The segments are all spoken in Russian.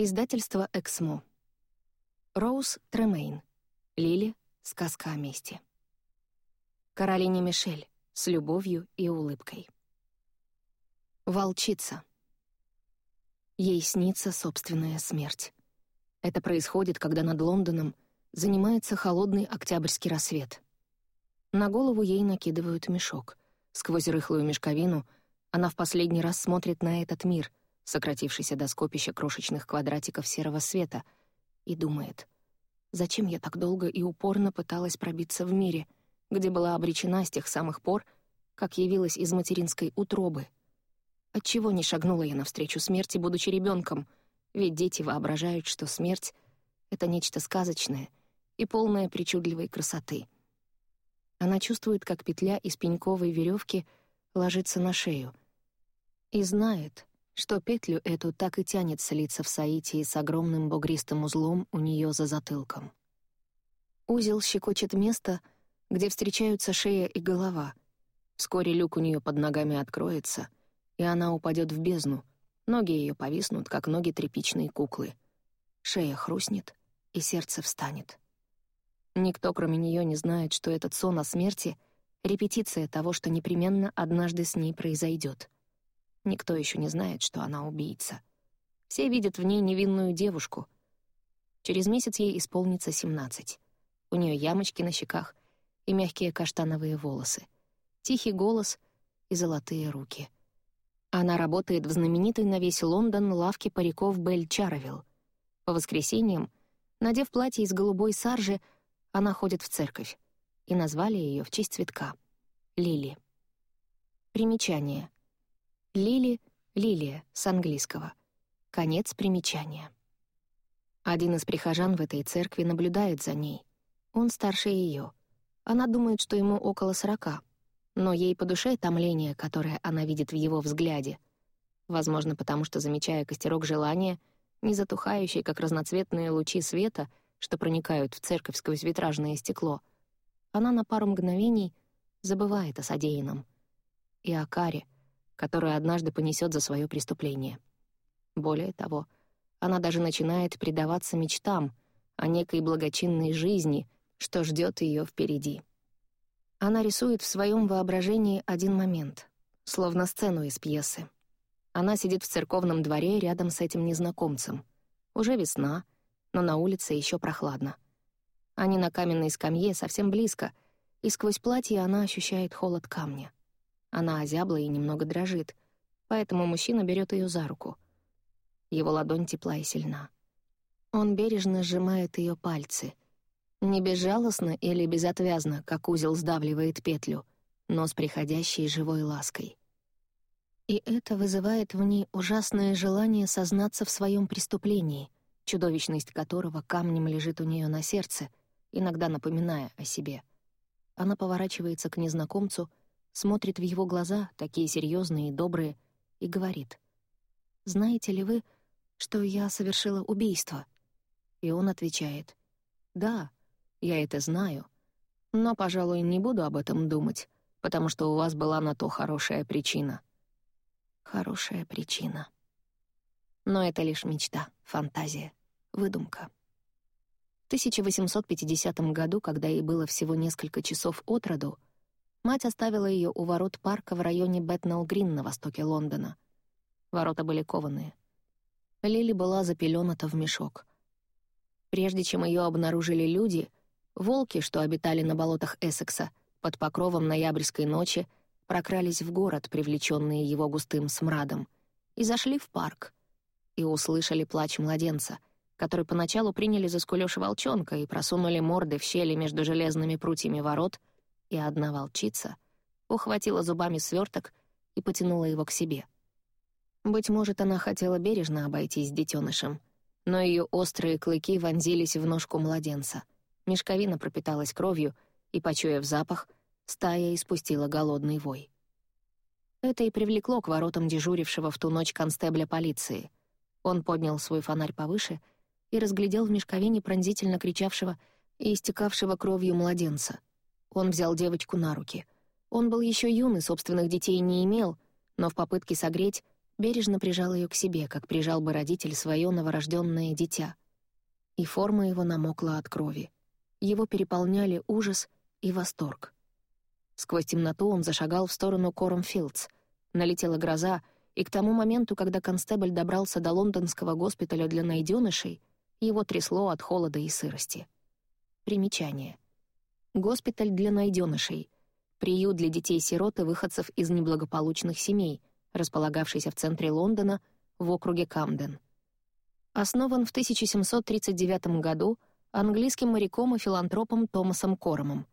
Издательство «Эксмо». Роуз Тремейн. Лили. Сказка о мести. Каролине Мишель. С любовью и улыбкой. Волчица. Ей снится собственная смерть. Это происходит, когда над Лондоном занимается холодный октябрьский рассвет. На голову ей накидывают мешок. Сквозь рыхлую мешковину она в последний раз смотрит на этот мир — сократившийся до скопища крошечных квадратиков серого света, и думает, зачем я так долго и упорно пыталась пробиться в мире, где была обречена с тех самых пор, как явилась из материнской утробы. Отчего не шагнула я навстречу смерти, будучи ребенком, ведь дети воображают, что смерть — это нечто сказочное и полное причудливой красоты. Она чувствует, как петля из пеньковой веревки ложится на шею, и знает, что петлю эту так и тянет слиться в Саитии с огромным бугристым узлом у нее за затылком. Узел щекочет место, где встречаются шея и голова. Вскоре люк у нее под ногами откроется, и она упадет в бездну. Ноги ее повиснут, как ноги тряпичной куклы. Шея хрустнет, и сердце встанет. Никто, кроме нее, не знает, что этот сон о смерти — репетиция того, что непременно однажды с ней произойдет — Никто еще не знает, что она убийца. Все видят в ней невинную девушку. Через месяц ей исполнится 17. У нее ямочки на щеках и мягкие каштановые волосы, тихий голос и золотые руки. Она работает в знаменитой на весь Лондон лавке париков Бель Чаровилл. По воскресеньям, надев платье из голубой саржи, она ходит в церковь, и назвали ее в честь цветка — Лили. Примечание — Лили — лилия с английского. Конец примечания. Один из прихожан в этой церкви наблюдает за ней. Он старше ее. Она думает, что ему около сорока. Но ей по душе томление, которое она видит в его взгляде. Возможно, потому что, замечая костерок желания, не затухающий, как разноцветные лучи света, что проникают в церковь сквозь витражное стекло, она на пару мгновений забывает о содеянном. И о каре — которую однажды понесет за свое преступление. Более того, она даже начинает предаваться мечтам о некой благочинной жизни, что ждет ее впереди. Она рисует в своем воображении один момент, словно сцену из пьесы. Она сидит в церковном дворе рядом с этим незнакомцем. Уже весна, но на улице еще прохладно. Они на каменной скамье совсем близко, и сквозь платье она ощущает холод камня. Она озябла и немного дрожит, поэтому мужчина берет ее за руку. Его ладонь тепла и сильна. Он бережно сжимает ее пальцы. Не безжалостно или безотвязно, как узел сдавливает петлю, но с приходящей живой лаской. И это вызывает в ней ужасное желание сознаться в своем преступлении, чудовищность которого камнем лежит у нее на сердце, иногда напоминая о себе. Она поворачивается к незнакомцу — смотрит в его глаза, такие серьезные и добрые, и говорит. «Знаете ли вы, что я совершила убийство?» И он отвечает. «Да, я это знаю, но, пожалуй, не буду об этом думать, потому что у вас была на то хорошая причина». Хорошая причина. Но это лишь мечта, фантазия, выдумка. В 1850 году, когда ей было всего несколько часов от роду, Мать оставила ее у ворот парка в районе Бэтнелл-Грин на востоке Лондона. Ворота были кованые. Лили была запелената в мешок. Прежде чем ее обнаружили люди, волки, что обитали на болотах Эссекса, под покровом ноябрьской ночи, прокрались в город, привлеченные его густым смрадом, и зашли в парк, и услышали плач младенца, который поначалу приняли за скулёж волчонка и просунули морды в щели между железными прутьями ворот — и одна волчица ухватила зубами сверток и потянула его к себе. Быть может, она хотела бережно обойтись с детенышем, но ее острые клыки вонзились в ножку младенца. Мешковина пропиталась кровью, и, почуяв запах, стая испустила голодный вой. Это и привлекло к воротам дежурившего в ту ночь констебля полиции. Он поднял свой фонарь повыше и разглядел в мешковине пронзительно кричавшего и истекавшего кровью младенца — он взял девочку на руки. Он был еще юный, собственных детей не имел, но в попытке согреть бережно прижал ее к себе, как прижал бы родитель свое новорожденное дитя. И форма его намокла от крови. Его переполняли ужас и восторг. Сквозь темноту он зашагал в сторону Коромфилдс. Налетела гроза, и к тому моменту, когда констебль добрался до лондонского госпиталя для найденышей, его трясло от холода и сырости. Примечание. Госпиталь для найденышей. Приют для детей-сирот и выходцев из неблагополучных семей, располагавшийся в центре Лондона, в округе Камден. Основан в 1739 году английским моряком и филантропом Томасом Коромом.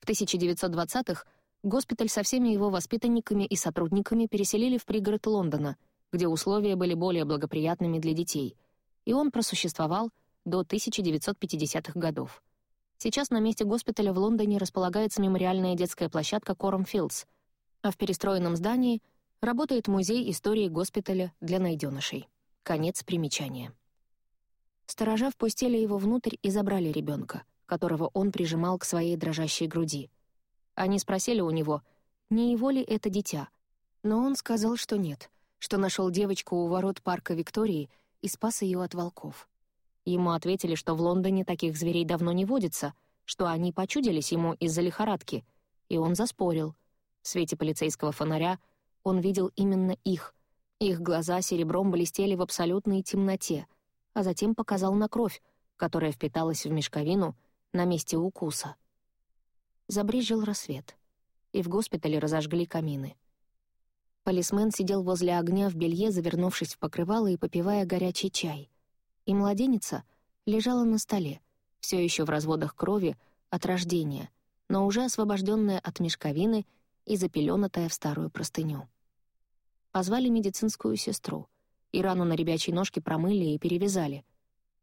В 1920-х госпиталь со всеми его воспитанниками и сотрудниками переселили в пригород Лондона, где условия были более благоприятными для детей, и он просуществовал до 1950-х годов. Сейчас на месте госпиталя в Лондоне располагается мемориальная детская площадка Кором Филдс, а в перестроенном здании работает музей истории госпиталя для найденышей. Конец примечания. Сторожа впустили его внутрь и забрали ребенка, которого он прижимал к своей дрожащей груди. Они спросили у него, не его ли это дитя, но он сказал, что нет, что нашел девочку у ворот парка Виктории и спас ее от волков. Ему ответили, что в Лондоне таких зверей давно не водится, что они почудились ему из-за лихорадки, и он заспорил. В свете полицейского фонаря он видел именно их. Их глаза серебром блестели в абсолютной темноте, а затем показал на кровь, которая впиталась в мешковину на месте укуса. Забрежил рассвет, и в госпитале разожгли камины. Полисмен сидел возле огня в белье, завернувшись в покрывало и попивая горячий чай и младенница лежала на столе, все еще в разводах крови от рождения, но уже освобожденная от мешковины и запеленатая в старую простыню. Позвали медицинскую сестру, и рану на ребячей ножке промыли и перевязали.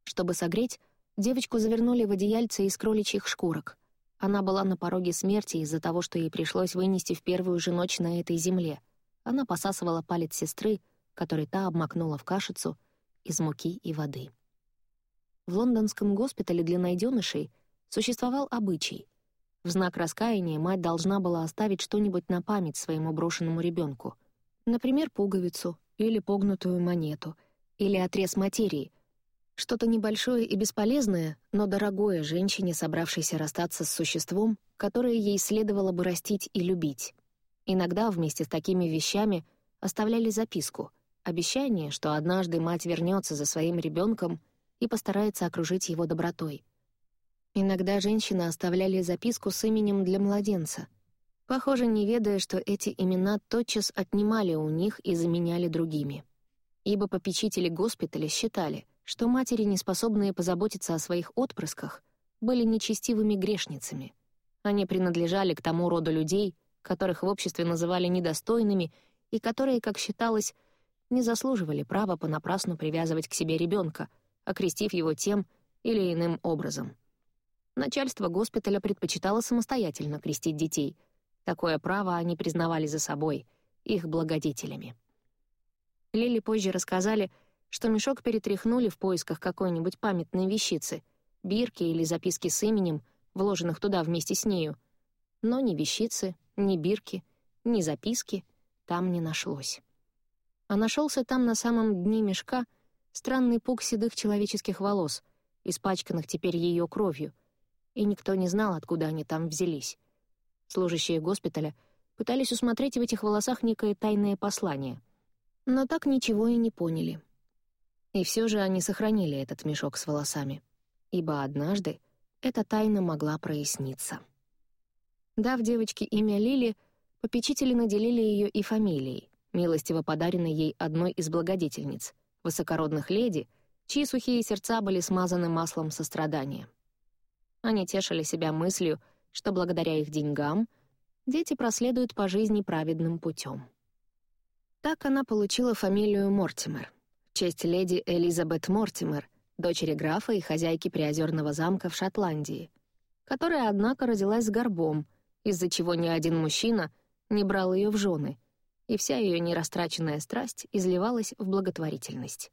Чтобы согреть, девочку завернули в одеяльце из кроличьих шкурок. Она была на пороге смерти из-за того, что ей пришлось вынести в первую же ночь на этой земле. Она посасывала палец сестры, который та обмакнула в кашицу — из муки и воды. В лондонском госпитале для найденышей существовал обычай. В знак раскаяния мать должна была оставить что-нибудь на память своему брошенному ребенку, например, пуговицу или погнутую монету, или отрез материи, что-то небольшое и бесполезное, но дорогое женщине, собравшейся расстаться с существом, которое ей следовало бы растить и любить. Иногда вместе с такими вещами оставляли записку — Обещание, что однажды мать вернется за своим ребенком и постарается окружить его добротой. Иногда женщины оставляли записку с именем для младенца, похоже, не ведая, что эти имена тотчас отнимали у них и заменяли другими. Ибо попечители госпиталя считали, что матери, не способные позаботиться о своих отпрысках, были нечестивыми грешницами. Они принадлежали к тому роду людей, которых в обществе называли недостойными и которые, как считалось, не заслуживали права понапрасну привязывать к себе ребенка, окрестив его тем или иным образом. Начальство госпиталя предпочитало самостоятельно крестить детей. Такое право они признавали за собой, их благодетелями. Лили позже рассказали, что мешок перетряхнули в поисках какой-нибудь памятной вещицы, бирки или записки с именем, вложенных туда вместе с нею. Но ни вещицы, ни бирки, ни записки там не нашлось а нашелся там на самом дне мешка странный пук седых человеческих волос, испачканных теперь ее кровью, и никто не знал, откуда они там взялись. Служащие госпиталя пытались усмотреть в этих волосах некое тайное послание, но так ничего и не поняли. И все же они сохранили этот мешок с волосами, ибо однажды эта тайна могла проясниться. Дав девочке имя Лили, попечители наделили ее и фамилией, милостиво подаренной ей одной из благодетельниц, высокородных леди, чьи сухие сердца были смазаны маслом сострадания. Они тешили себя мыслью, что благодаря их деньгам дети проследуют по жизни праведным путем. Так она получила фамилию Мортимер, в честь леди Элизабет Мортимер, дочери графа и хозяйки Приозерного замка в Шотландии, которая, однако, родилась с горбом, из-за чего ни один мужчина не брал ее в жены — и вся ее нерастраченная страсть изливалась в благотворительность.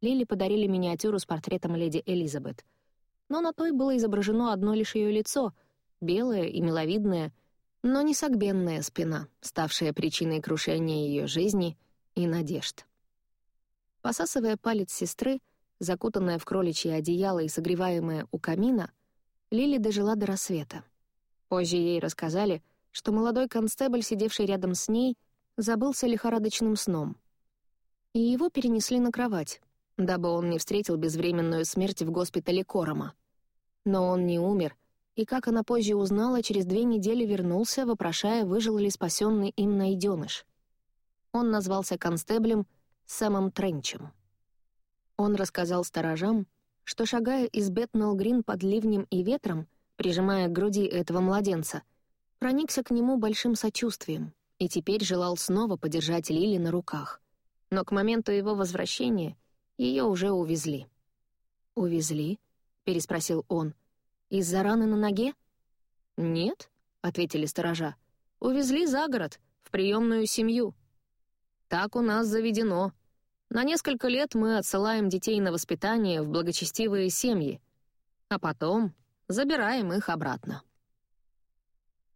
Лили подарили миниатюру с портретом леди Элизабет. Но на той было изображено одно лишь ее лицо, белое и миловидное, но не согбенная спина, ставшая причиной крушения ее жизни и надежд. Посасывая палец сестры, закутанная в кроличье одеяло и согреваемая у камина, Лили дожила до рассвета. Позже ей рассказали, что молодой констебль, сидевший рядом с ней, забылся лихорадочным сном. И его перенесли на кровать, дабы он не встретил безвременную смерть в госпитале Корома. Но он не умер, и, как она позже узнала, через две недели вернулся, вопрошая, выжил ли спасенный им найденыш. Он назвался констеблем Сэмом Тренчем. Он рассказал сторожам, что, шагая из Бетнелл-Грин под ливнем и ветром, прижимая к груди этого младенца, проникся к нему большим сочувствием и теперь желал снова подержать Лили на руках. Но к моменту его возвращения ее уже увезли. «Увезли?» — переспросил он. «Из-за раны на ноге?» «Нет», — ответили сторожа. «Увезли за город, в приемную семью». «Так у нас заведено. На несколько лет мы отсылаем детей на воспитание в благочестивые семьи, а потом забираем их обратно».